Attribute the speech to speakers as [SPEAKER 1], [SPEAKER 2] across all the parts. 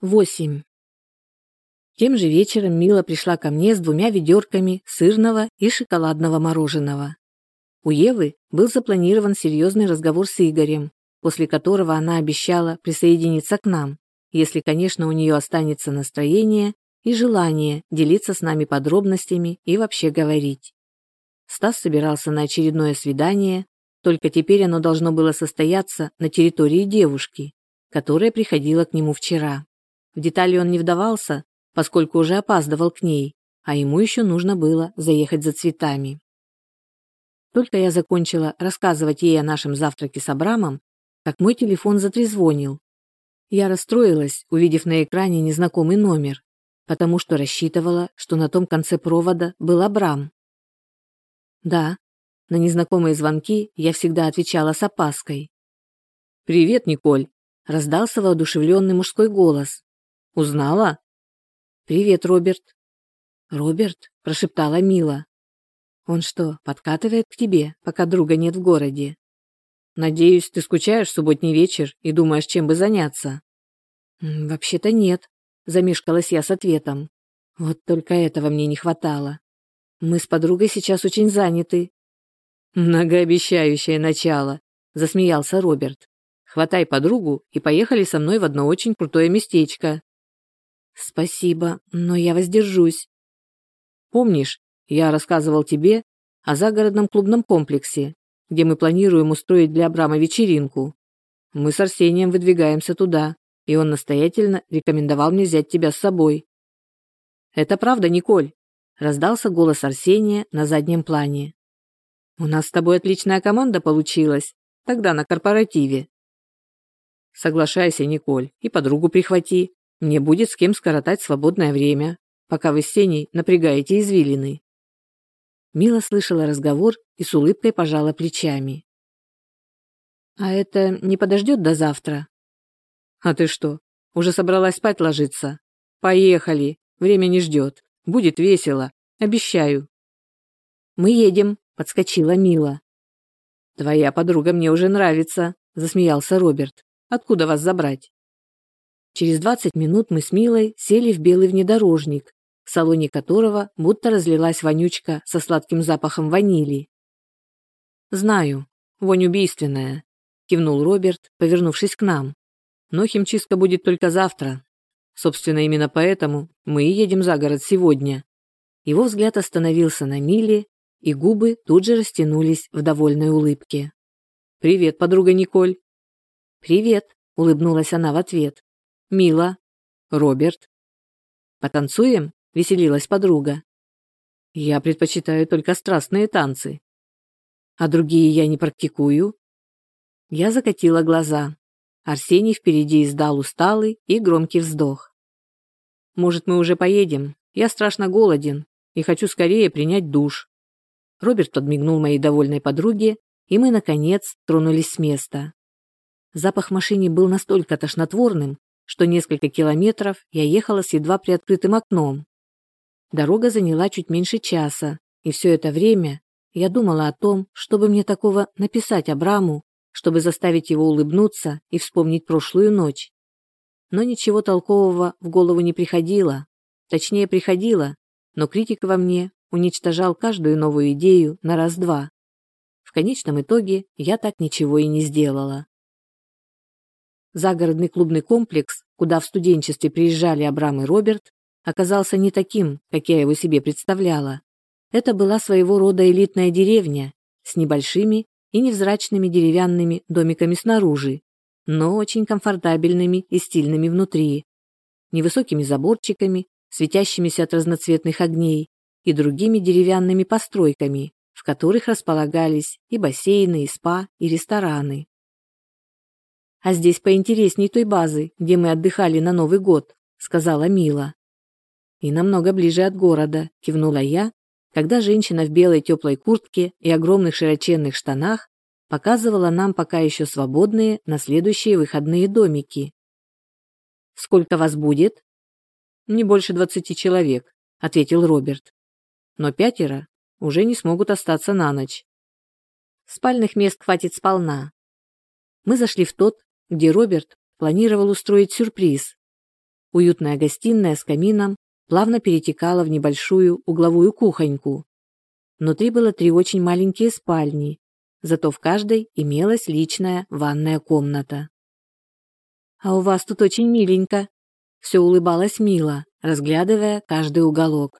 [SPEAKER 1] 8. Тем же вечером Мила пришла ко мне с двумя ведерками сырного и шоколадного мороженого. У Евы был запланирован серьезный разговор с Игорем, после которого она обещала присоединиться к нам, если, конечно, у нее останется настроение и желание делиться с нами подробностями и вообще говорить. Стас собирался на очередное свидание, только теперь оно должно было состояться на территории девушки, которая приходила к нему вчера. В детали он не вдавался, поскольку уже опаздывал к ней, а ему еще нужно было заехать за цветами. Только я закончила рассказывать ей о нашем завтраке с Абрамом, как мой телефон затрезвонил. Я расстроилась, увидев на экране незнакомый номер, потому что рассчитывала, что на том конце провода был Абрам. Да, на незнакомые звонки я всегда отвечала с опаской.
[SPEAKER 2] «Привет, Николь!»
[SPEAKER 1] – раздался воодушевленный мужской голос.
[SPEAKER 2] Узнала?
[SPEAKER 1] Привет, Роберт. Роберт, прошептала Мила. Он что, подкатывает к тебе, пока друга нет в городе?
[SPEAKER 2] Надеюсь, ты скучаешь в субботний вечер и думаешь, чем бы заняться.
[SPEAKER 1] Вообще-то нет, замешкалась я с ответом. Вот только этого мне не хватало. Мы с подругой сейчас очень заняты.
[SPEAKER 2] Многообещающее начало, засмеялся Роберт. Хватай подругу и поехали со мной в одно очень крутое местечко.
[SPEAKER 1] Спасибо, но я воздержусь.
[SPEAKER 2] Помнишь, я рассказывал тебе о загородном клубном комплексе, где мы планируем устроить для Абрама вечеринку. Мы с Арсением выдвигаемся туда, и он настоятельно рекомендовал мне взять тебя с собой. Это правда, Николь? Раздался голос Арсения на заднем плане. У нас с тобой отличная команда получилась, тогда на корпоративе. Соглашайся, Николь, и подругу прихвати. Мне будет с кем скоротать свободное время, пока вы с Сеней напрягаете извилины».
[SPEAKER 1] Мила слышала разговор и с улыбкой пожала плечами. «А это не подождет до завтра?»
[SPEAKER 2] «А ты что, уже собралась спать ложиться? Поехали, время не ждет. Будет весело, обещаю».
[SPEAKER 1] «Мы едем», — подскочила Мила.
[SPEAKER 2] «Твоя подруга мне уже нравится», — засмеялся Роберт. «Откуда вас забрать?»
[SPEAKER 1] Через 20 минут мы с Милой сели в белый внедорожник, в салоне которого будто разлилась вонючка со сладким запахом ванили.
[SPEAKER 2] «Знаю, вонь убийственная», – кивнул Роберт, повернувшись к нам. «Но химчистка будет только завтра. Собственно, именно поэтому мы и едем за город сегодня».
[SPEAKER 1] Его взгляд остановился на Миле, и губы тут же растянулись в довольной улыбке.
[SPEAKER 2] «Привет, подруга Николь».
[SPEAKER 1] «Привет», – улыбнулась она в ответ.
[SPEAKER 2] Мила. Роберт.
[SPEAKER 1] Потанцуем? Веселилась подруга.
[SPEAKER 2] Я предпочитаю только страстные танцы.
[SPEAKER 1] А другие я не практикую. Я закатила глаза. Арсений впереди издал усталый и громкий вздох.
[SPEAKER 2] Может, мы уже поедем? Я страшно голоден и хочу скорее принять душ.
[SPEAKER 1] Роберт подмигнул моей довольной подруге, и мы, наконец, тронулись с места. Запах машины был настолько тошнотворным, что несколько километров я ехала с едва приоткрытым окном. Дорога заняла чуть меньше часа, и все это время я думала о том, чтобы мне такого написать Абраму, чтобы заставить его улыбнуться и вспомнить прошлую ночь. Но ничего толкового в голову не приходило. Точнее, приходило, но критик во мне уничтожал каждую новую идею на раз-два. В конечном итоге я так ничего и не сделала. Загородный клубный комплекс, куда в студенчестве приезжали Абрам и Роберт, оказался не таким, как я его себе представляла. Это была своего рода элитная деревня с небольшими и невзрачными деревянными домиками снаружи, но очень комфортабельными и стильными внутри, невысокими заборчиками, светящимися от разноцветных огней и другими деревянными постройками, в которых располагались и бассейны, и спа, и рестораны. А здесь поинтересней той базы, где мы отдыхали на Новый год, сказала Мила. И намного ближе от города, кивнула я, когда женщина в белой теплой куртке и огромных широченных штанах показывала нам пока еще свободные на следующие выходные домики. Сколько вас будет? Не больше двадцати человек, ответил Роберт. Но пятеро уже не смогут остаться на ночь. Спальных мест хватит сполна. Мы зашли в тот, где Роберт планировал устроить сюрприз. Уютная гостиная с камином плавно перетекала в небольшую угловую кухоньку. Внутри было три очень маленькие спальни, зато в каждой имелась личная ванная комната. «А у вас тут очень миленько», — все улыбалась Мила, разглядывая каждый уголок.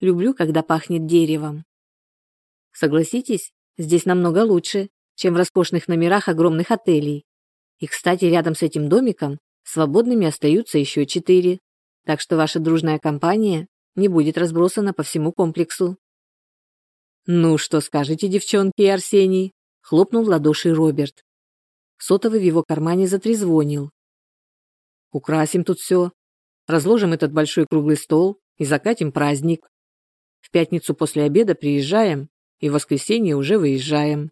[SPEAKER 1] «Люблю, когда пахнет деревом». Согласитесь, здесь намного лучше, чем в роскошных номерах огромных отелей. И, кстати, рядом с этим домиком свободными остаются еще четыре, так что ваша дружная компания не будет разбросана по всему комплексу. «Ну, что скажете, девчонки и Арсений?» — хлопнул в ладоши Роберт. Сотовый в его кармане затрезвонил. «Украсим тут все, разложим этот большой круглый стол и закатим праздник. В пятницу после обеда приезжаем, и в воскресенье уже выезжаем.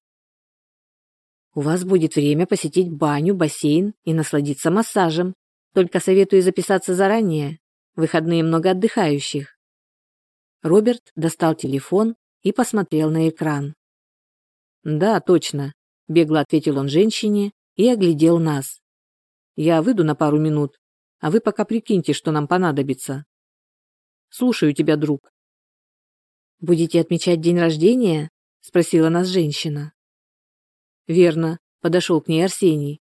[SPEAKER 1] У вас будет время посетить баню, бассейн и насладиться массажем. Только советую записаться заранее. Выходные много отдыхающих. Роберт достал телефон и посмотрел на экран. «Да, точно», — бегло ответил он женщине и оглядел нас. «Я выйду на пару минут, а вы пока прикиньте, что нам понадобится». «Слушаю тебя, друг». «Будете отмечать день рождения?» — спросила нас женщина. «Верно», — подошел к ней Арсений.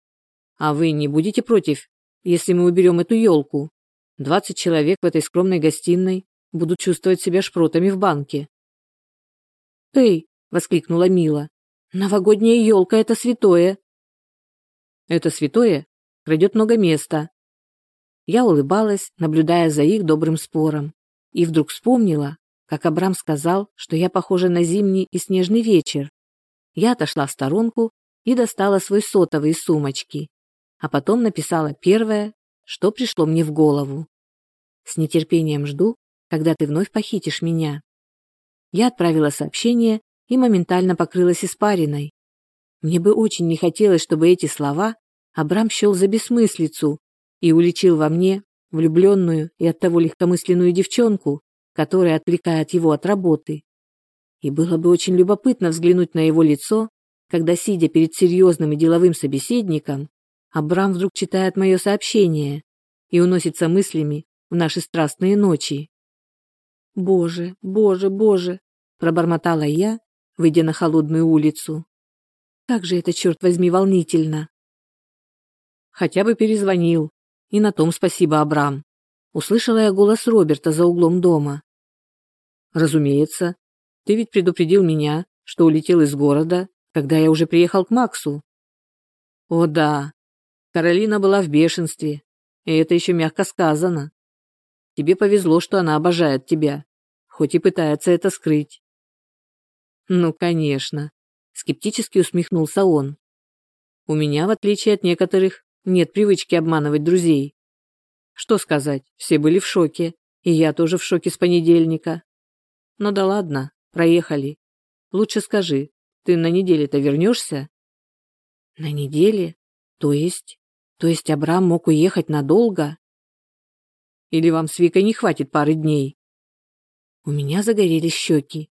[SPEAKER 1] «А вы не будете против, если мы уберем эту елку? Двадцать человек в этой скромной гостиной будут чувствовать себя шпротами в банке». «Эй!» — воскликнула Мила. «Новогодняя елка — это святое!» «Это святое крадет много места». Я улыбалась, наблюдая за их добрым спором, и вдруг вспомнила, как Абрам сказал, что я похожа на зимний и снежный вечер. Я отошла в сторонку и достала свой сотовый из сумочки, а потом написала первое, что пришло мне в голову. С нетерпением жду, когда ты вновь похитишь меня. Я отправила сообщение и моментально покрылась испариной. Мне бы очень не хотелось, чтобы эти слова Абрам счел за бессмыслицу и уличил во мне влюбленную и оттого легкомысленную девчонку, которая отвлекает его от работы. И было бы очень любопытно взглянуть на его лицо, когда, сидя перед серьезным и деловым собеседником, Абрам вдруг читает мое сообщение и уносится мыслями в наши страстные ночи. «Боже, боже, боже!» – пробормотала я, выйдя на холодную улицу. «Как же это, черт возьми, волнительно!» Хотя бы перезвонил. И на том спасибо, Абрам. Услышала я голос Роберта за углом дома. Разумеется. Ты ведь предупредил меня, что улетел из города, когда я уже приехал к Максу. О да. Каролина была в бешенстве, и это еще мягко сказано. Тебе повезло, что она обожает тебя хоть и пытается это скрыть. Ну, конечно, скептически усмехнулся он. У меня, в отличие от некоторых, нет привычки обманывать друзей. Что сказать, все были в шоке, и я тоже в шоке с понедельника. Ну да ладно, проехали. Лучше скажи, ты на неделе-то вернешься? На неделе? То есть? То есть Абрам мог уехать надолго? Или вам с Викой не хватит пары дней? У меня загорелись щеки.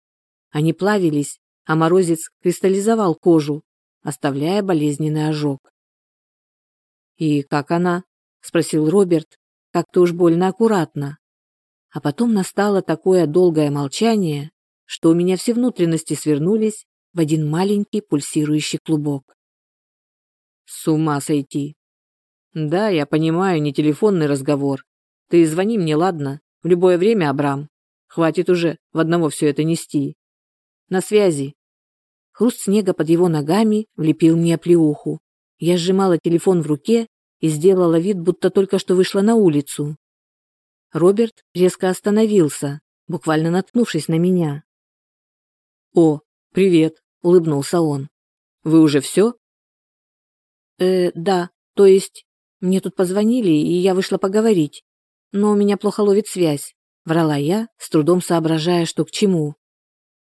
[SPEAKER 1] Они плавились, а морозец кристаллизовал кожу, оставляя болезненный ожог. «И как она?» – спросил Роберт, как-то уж больно аккуратно. А потом настало такое долгое молчание, что у меня все внутренности свернулись в один маленький пульсирующий клубок. С ума сойти. Да, я понимаю, не телефонный разговор. Ты звони мне, ладно? В любое время, Абрам. Хватит уже в одного все это нести. На связи. Хруст снега под его ногами влепил мне оплеуху. Я сжимала телефон в руке и сделала вид, будто только что вышла на улицу. Роберт резко остановился, буквально наткнувшись на меня. «О, привет», — улыбнулся он. «Вы уже все?» «Э, да, то есть мне тут позвонили, и я вышла поговорить, но у меня плохо ловит связь. Врала я, с трудом соображая, что к чему.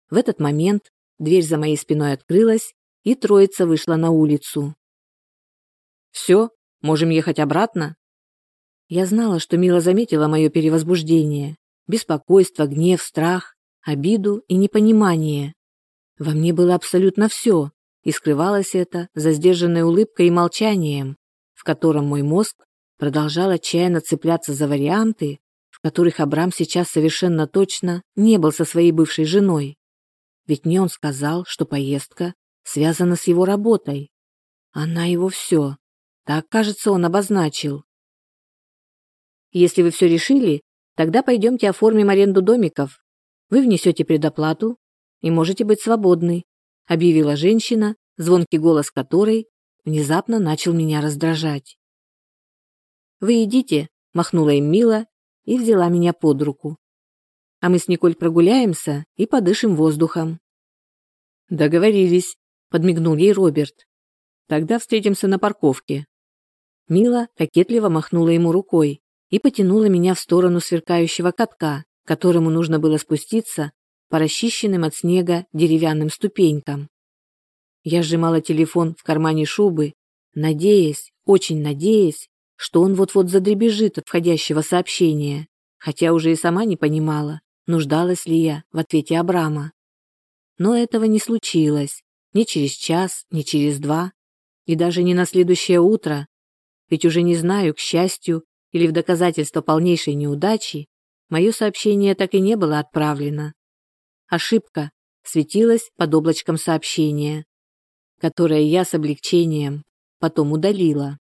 [SPEAKER 1] В этот момент дверь за моей спиной открылась, и троица вышла на улицу. «Все, можем ехать обратно?» Я знала, что Мила заметила мое перевозбуждение, беспокойство, гнев, страх, обиду и непонимание. Во мне было абсолютно все, и скрывалось это за сдержанной улыбкой и молчанием, в котором мой мозг продолжал отчаянно цепляться за варианты, в которых Абрам сейчас совершенно точно не был со своей бывшей женой. Ведь мне он сказал, что поездка связана с его работой. Она его все. Так, кажется, он обозначил. Если вы все решили, тогда пойдемте оформим аренду домиков. Вы внесете предоплату и можете быть свободны, объявила женщина, звонкий голос которой внезапно начал меня раздражать. Вы идите, махнула им Мила и взяла меня под руку. А мы с Николь прогуляемся и подышим воздухом.
[SPEAKER 2] Договорились, подмигнул ей Роберт. Тогда встретимся на парковке.
[SPEAKER 1] Мила кокетливо махнула ему рукой и потянула меня в сторону сверкающего катка, которому нужно было спуститься по расчищенным от снега деревянным ступенькам. Я сжимала телефон в кармане шубы, надеясь, очень надеясь, что он вот-вот задребезжит от входящего сообщения, хотя уже и сама не понимала, нуждалась ли я в ответе Абрама. Но этого не случилось, ни через час, ни через два, и даже не на следующее утро, ведь уже не знаю, к счастью или в доказательство полнейшей неудачи, мое сообщение так и не было отправлено. Ошибка светилась под облачком сообщения, которое я с облегчением потом удалила.